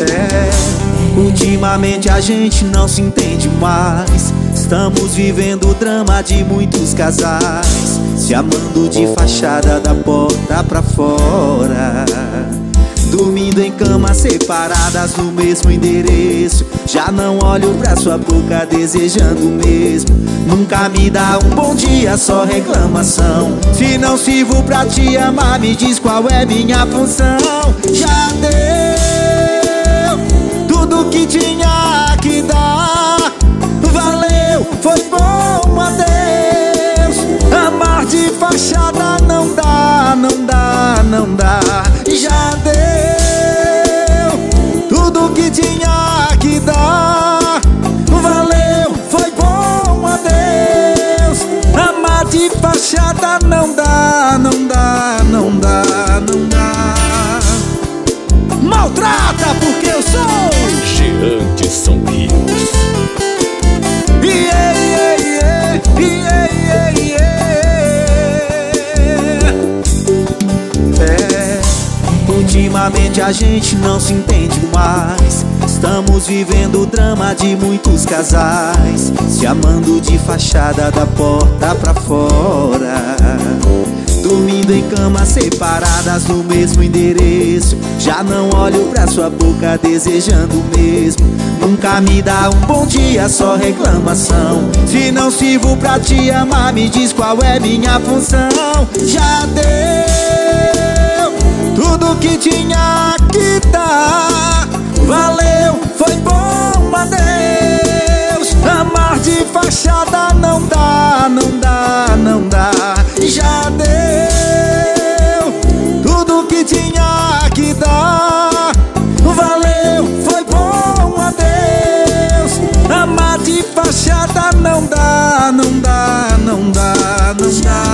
É, ultimamente a gente não se entende mais. Estamos vivendo o drama de muitos casais, se amando de fachada da porta pra fora. Separadas no mesmo endereço. Já não olho pra sua boca desejando mesmo. Nunca me dá um bom dia, só reclamação. Se não sirvo pra te amar, me diz qual é minha função. Dá, não dá, não dá, não dá. Maltrata porque eu sou. Jean de São Rios. Yeah, yeah, yeah, yeah, yeah, yeah. É, ultimamente a gente não se entende mais. Estamos vivendo o drama de muitos casais, se amando de fachada da porta pra fora. Dormindo em camas separadas no mesmo endereço. Já não olho pra sua boca desejando mesmo. Nunca me dá um bom dia, só reclamação. Se não sirvo pra te amar, me diz qual é minha função. Já deu tudo que tinha que de fachada não dá, não dá, não dá. Já deu tudo que tinha que dar. Valeu, foi bom, adeus. Amar de fachada não dá, não dá, não dá, não dá.